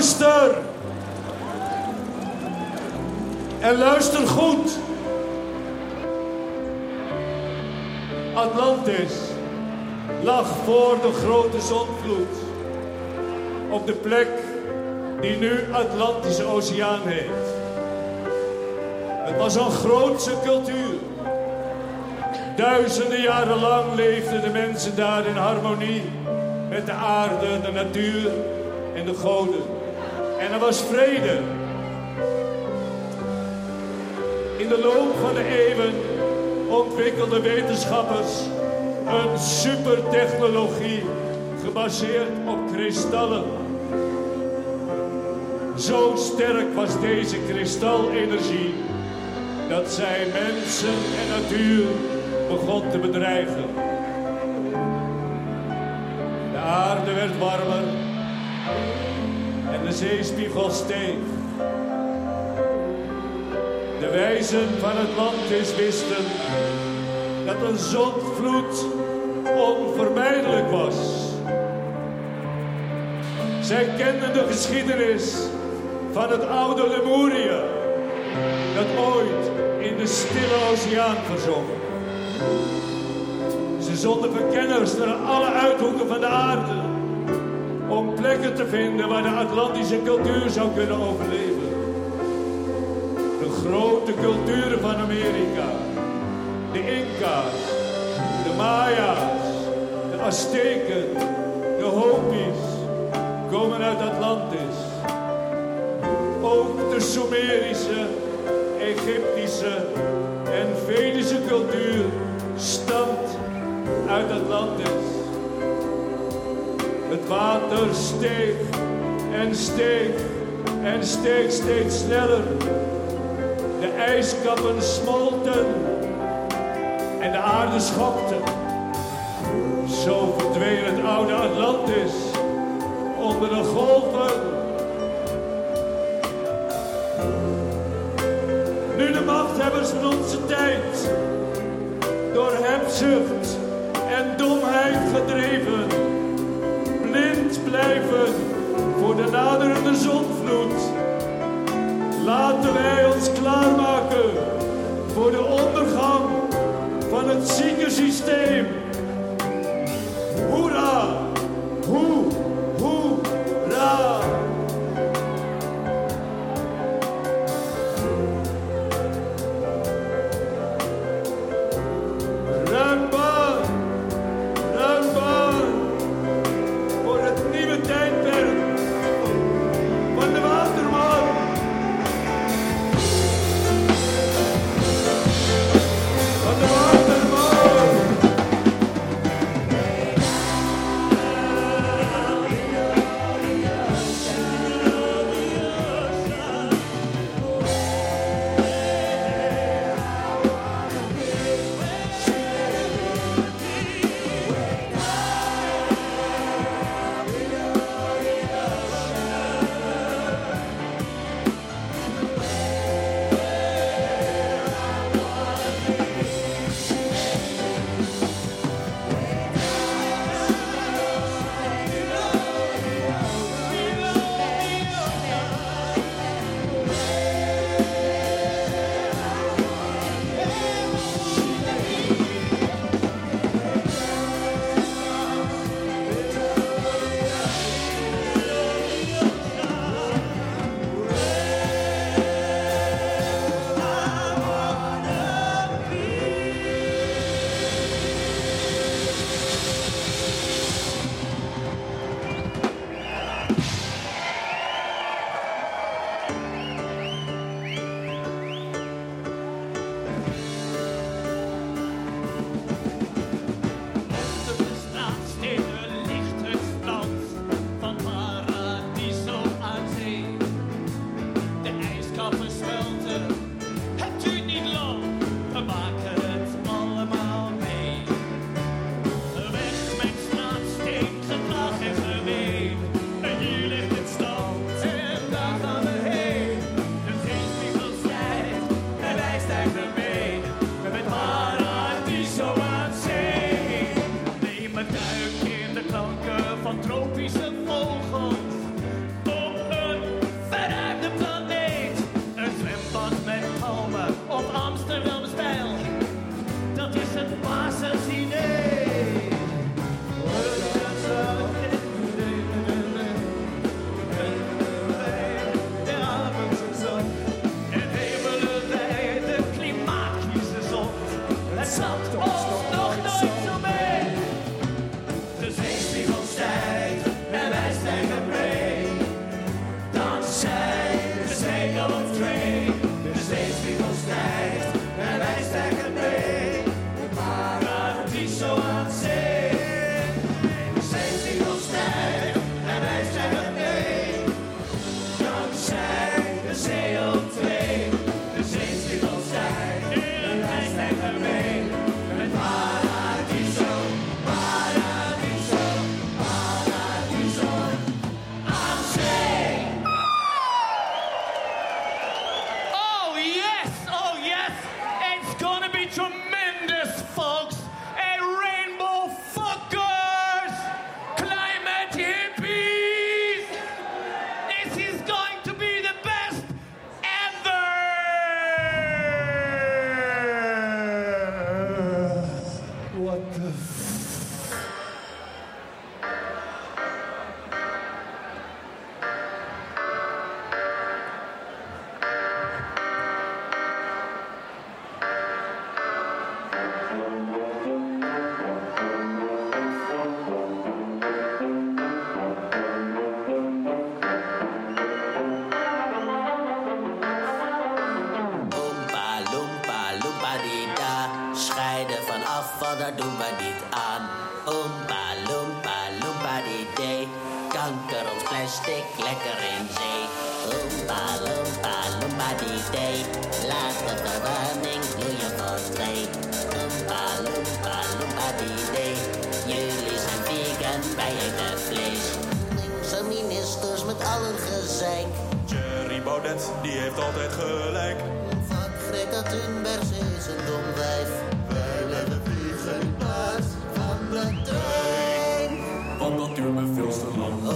Luister! En luister goed! Atlantis lag voor de grote zonvloed. Op de plek die nu Atlantische Oceaan heet. Het was een grootse cultuur. Duizenden jaren lang leefden de mensen daar in harmonie met de aarde, de natuur en de goden. En er was vrede. In de loop van de eeuwen ontwikkelden wetenschappers een supertechnologie gebaseerd op kristallen. Zo sterk was deze kristalenergie dat zij mensen en natuur begon te bedreigen. De aarde werd warmer de zeespiegel steeg. De wijzen van het land wisten dat een zondvloed onvermijdelijk was. Zij kenden de geschiedenis van het oude Lemurië, dat ooit in de stille oceaan verzonk. Ze zonden verkenners naar alle uithoeken van de aarde te vinden waar de Atlantische cultuur zou kunnen overleven. De grote culturen van Amerika, de Inca's, de Maya's, de Azteken, de Hopis komen uit Atlantis. Ook de Sumerische, Egyptische en Vedische cultuur stamt uit Atlantis. Het water steeg en steeg en steeg steeds sneller. De ijskappen smolten en de aarde schokte. Zo verdween het oude Atlantis onder de golven. Nu de machthebbers van onze tijd door hebzucht en domheid gedreven, blijven voor de naderende zonvloed. Laten wij ons klaarmaken voor de ondergang van het zieke systeem. Hoera! afvallen doen we niet aan. Oompa, loompa, loompa die day. Kanker ons plastic lekker in zee. Oompa, loompa, loompa die day. Laat de verwarming in voor twee. Oompa, loompa, loompa die day. Jullie zijn vegan, wij eten vlees. Linkse ministers met allen gezeik. Jerry Baudet, die heeft altijd gelijk. Van Greta Thunberg, ze is een dom wijf. room, it feels alone.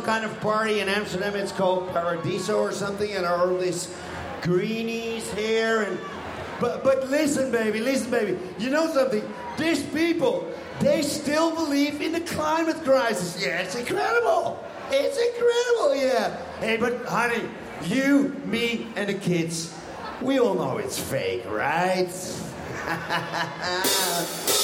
Some kind of party in Amsterdam. It's called Paradiso or something, and all these greenies here. And but but listen, baby, listen, baby. You know something? These people, they still believe in the climate crisis. Yeah, it's incredible. It's incredible, yeah. Hey, but honey, you, me, and the kids, we all know it's fake, right?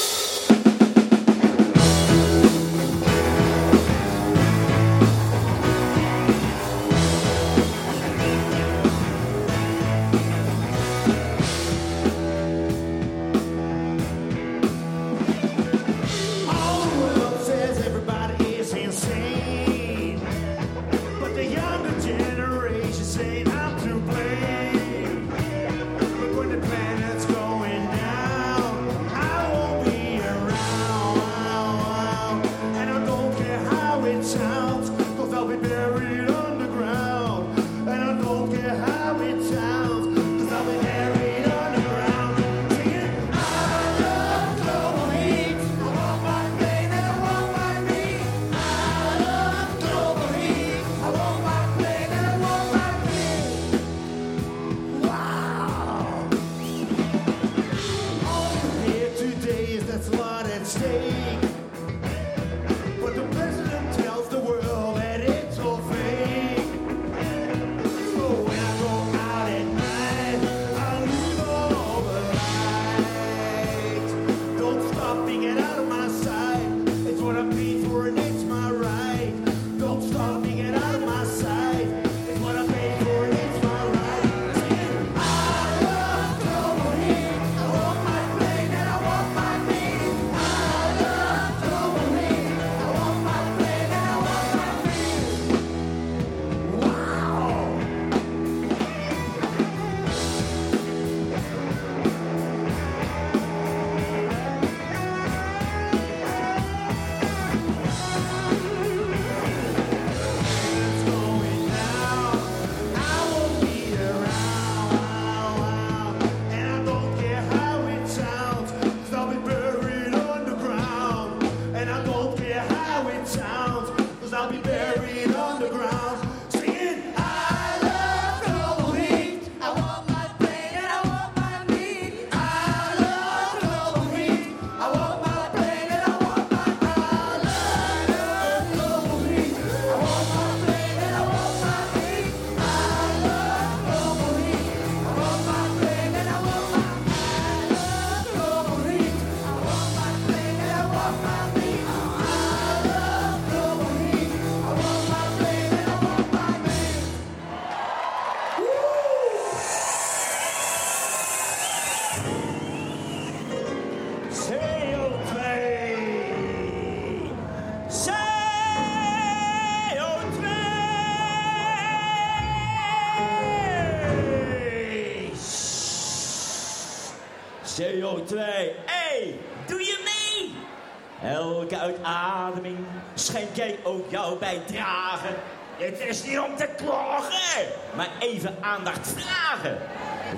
is niet om te klagen, maar even aandacht vragen.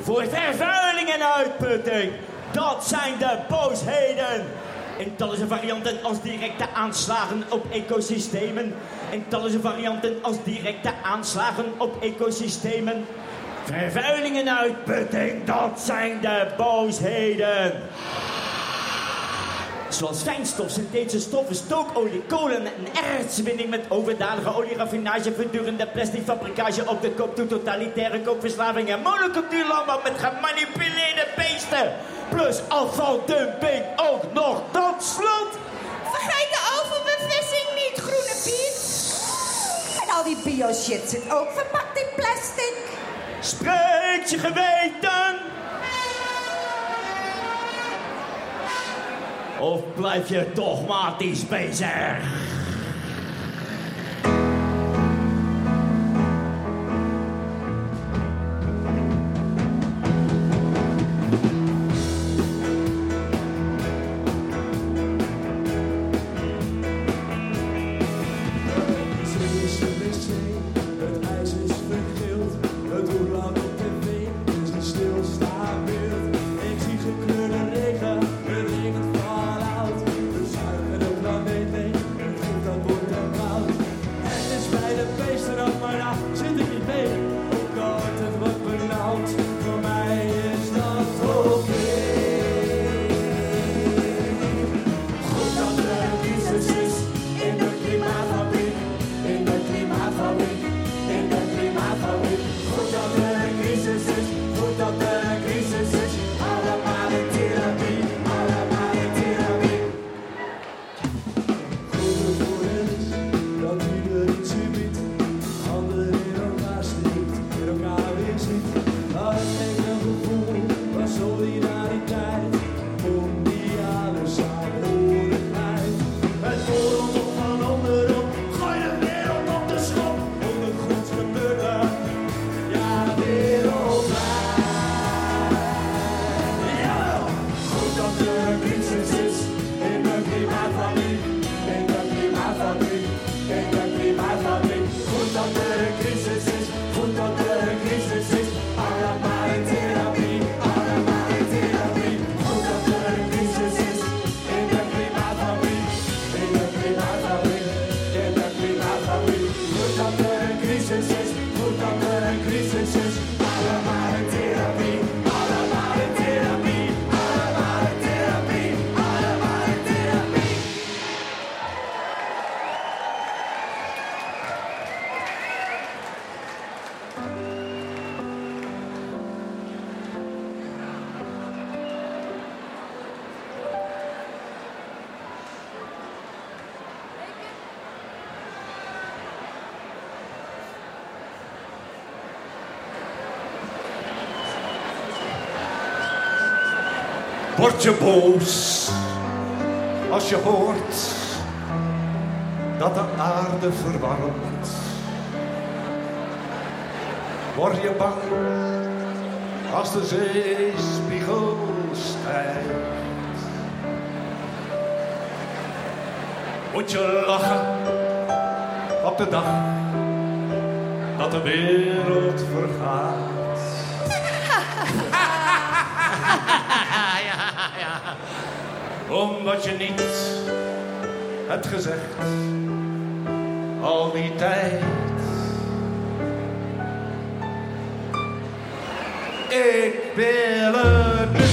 Voor vervuiling en uitputting, dat zijn de boosheden. En talloze varianten als directe aanslagen op ecosystemen. En talloze varianten als directe aanslagen op ecosystemen. Vervuiling en uitputting, dat zijn de boosheden zoals fijnstof, synthetische stoffen, stookolie, kolen en ertswinning met overdadige olieraffinage, verdurende plasticfabrikage, op de kop toe totalitaire koopverslaving en monocultuurlandbouw met gemanipuleerde beesten. Plus afvaldumping ook nog tot slot. Vergeet de overbevissing niet, groene Piet. En al die bio-shit zit ook verpakt in plastic. Spreek je geweten! Of blijf je dogmatisch bezig? word je boos als je hoort dat de aarde verwarmt. Word je bang als de zeespiegel stijgt. Moet je lachen op de dag dat de wereld vergaat. omdat je niet hebt gezegd al die tijd. Ik wil het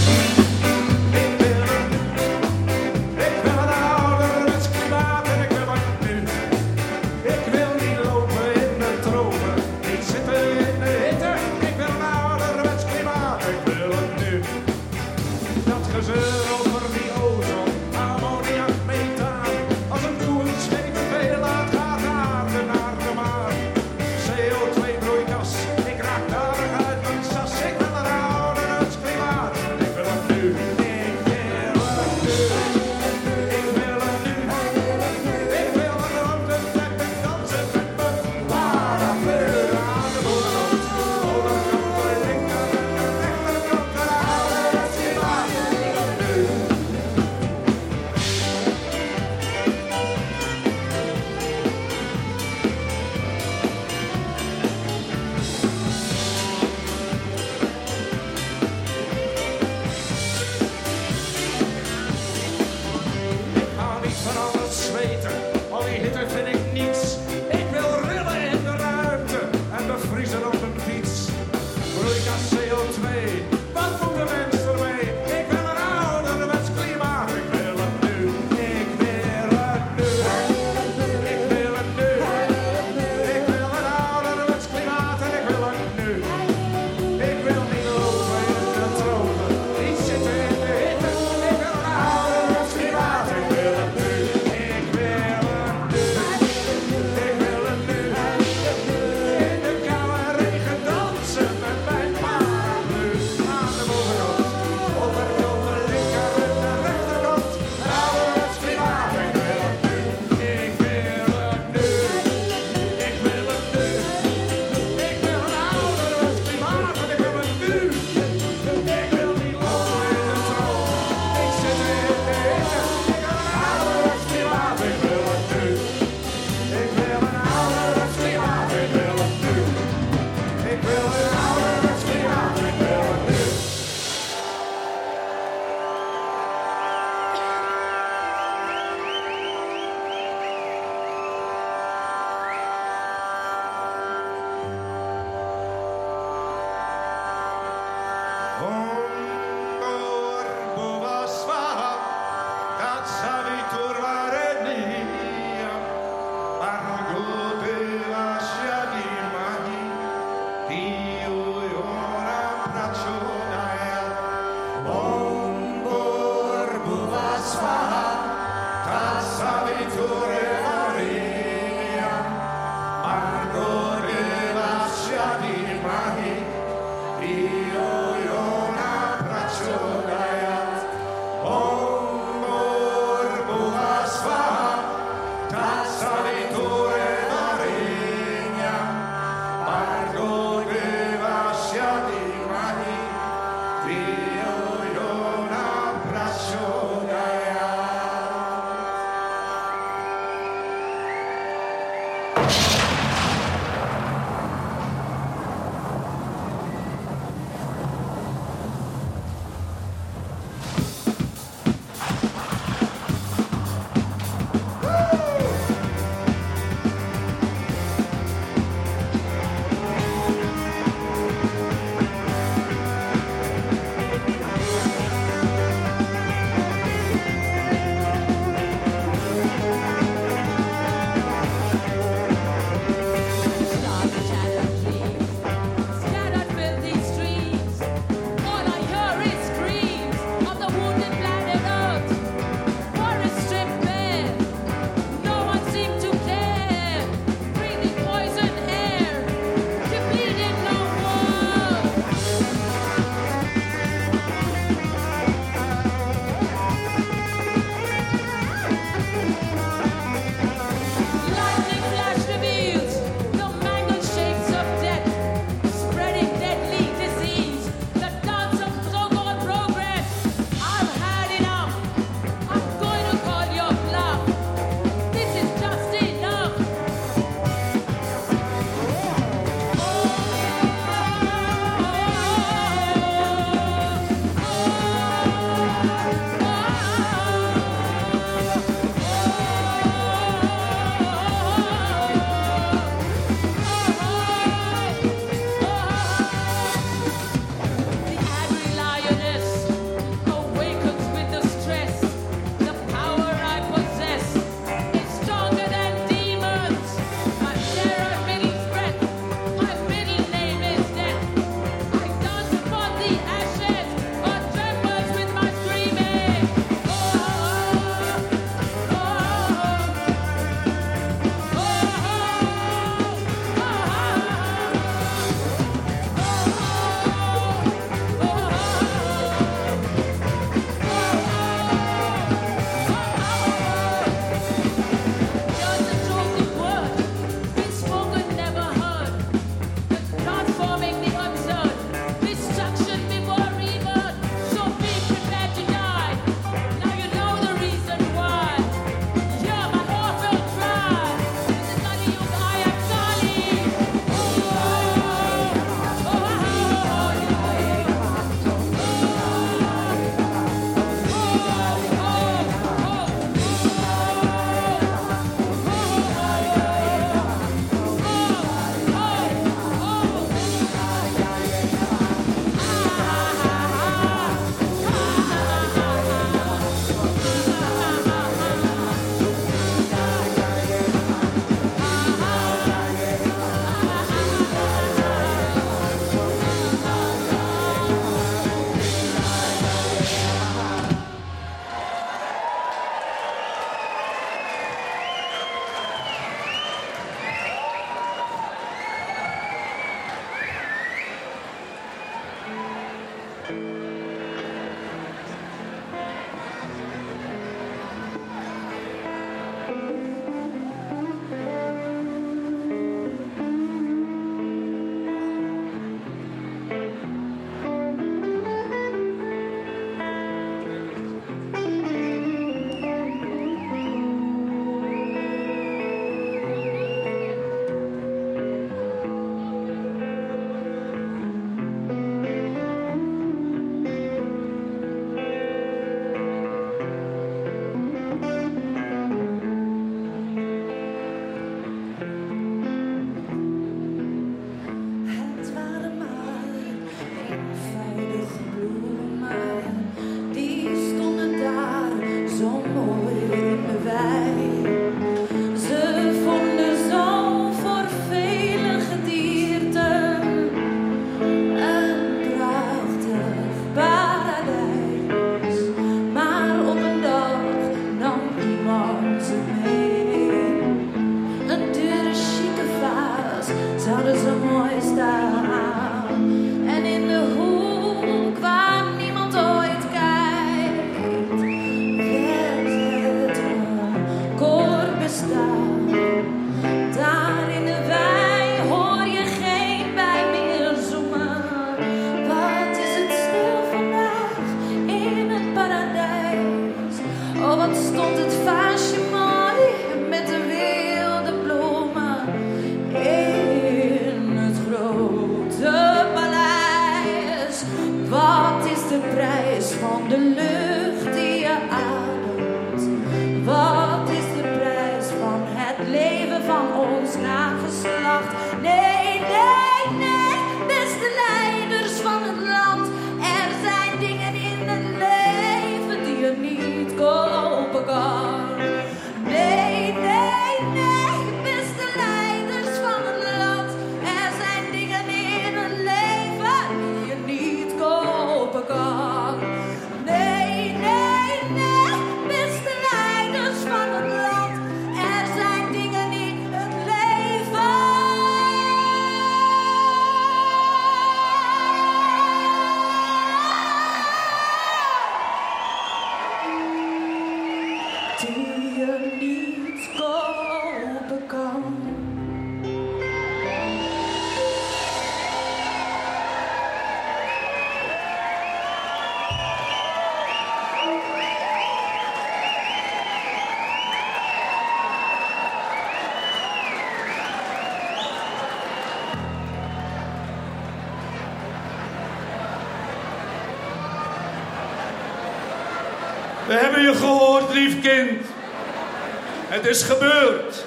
is gebeurd.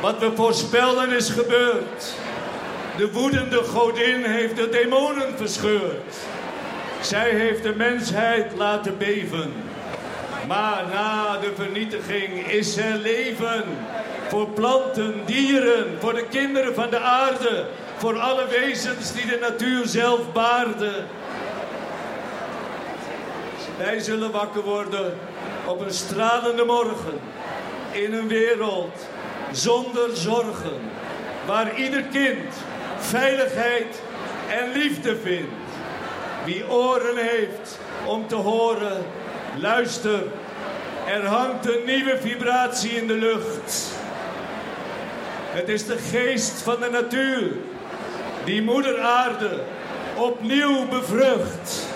Wat we voorspelden is gebeurd. De woedende godin heeft de demonen verscheurd. Zij heeft de mensheid laten beven. Maar na de vernietiging is er leven. Voor planten, dieren, voor de kinderen van de aarde. Voor alle wezens die de natuur zelf baarden. Wij zullen wakker worden op een stralende morgen. In een wereld zonder zorgen. Waar ieder kind veiligheid en liefde vindt. Wie oren heeft om te horen, luister. Er hangt een nieuwe vibratie in de lucht. Het is de geest van de natuur die moeder aarde opnieuw bevrucht.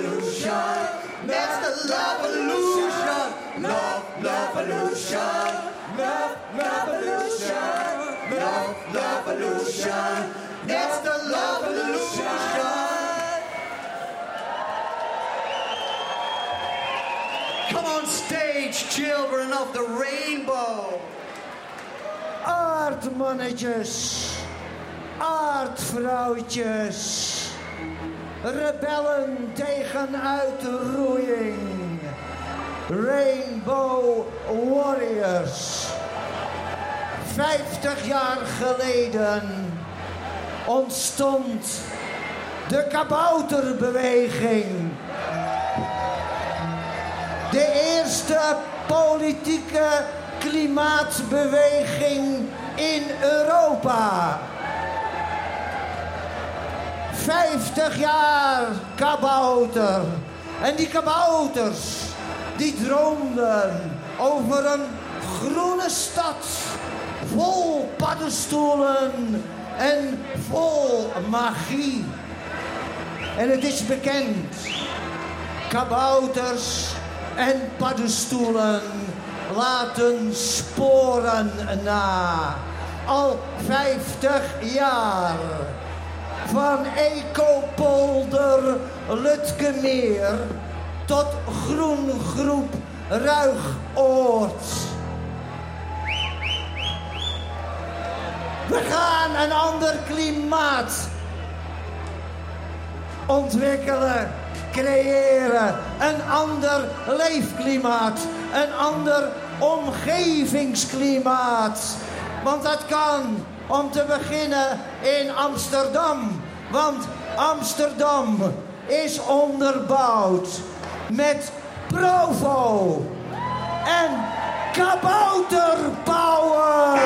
evolution. That's the love evolution. Love, love evolution. Love, love evolution. Love, love evolution. That's the love evolution. Come on stage, children of the rainbow. art managers, art aardvrouwtjes. Rebellen tegen uitroeiing, Rainbow Warriors. Vijftig jaar geleden ontstond de kabouterbeweging. De eerste politieke klimaatbeweging in Europa. 50 jaar kabouter. En die kabouters, die droomden over een groene stad. Vol paddenstoelen en vol magie. En het is bekend. Kabouters en paddenstoelen laten sporen na. Al 50 jaar. Van Ecopolder Lutkemeer tot Groengroep Ruigoord. We gaan een ander klimaat ontwikkelen, creëren. Een ander leefklimaat, een ander omgevingsklimaat. Want dat kan om te beginnen in Amsterdam. Want Amsterdam is onderbouwd met Provo en kabouterpower.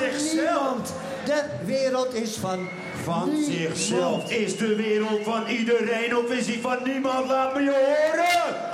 zichzelf. Niemand. De wereld is van van zichzelf. Is de wereld van iedereen of is die van niemand? Laat me je horen!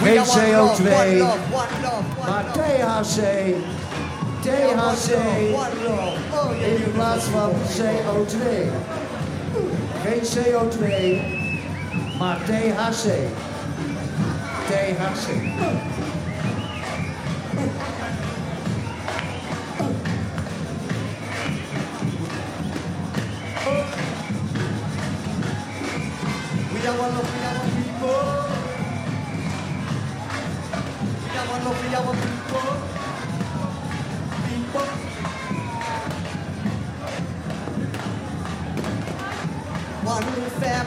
HAO today. Matei Hashe. Day Hashe. In de plaats van CO2. Geen CO2, maar THC. THC. We don't want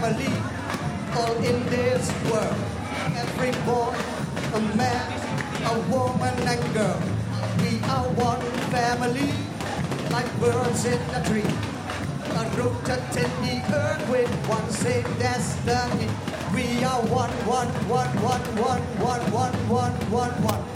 family, all in this world. Every boy, a man, a woman and girl. We are one family, like birds in a tree. A rooted in the earth with one same destiny. We are one, one, one, one, one, one, one, one, one, one.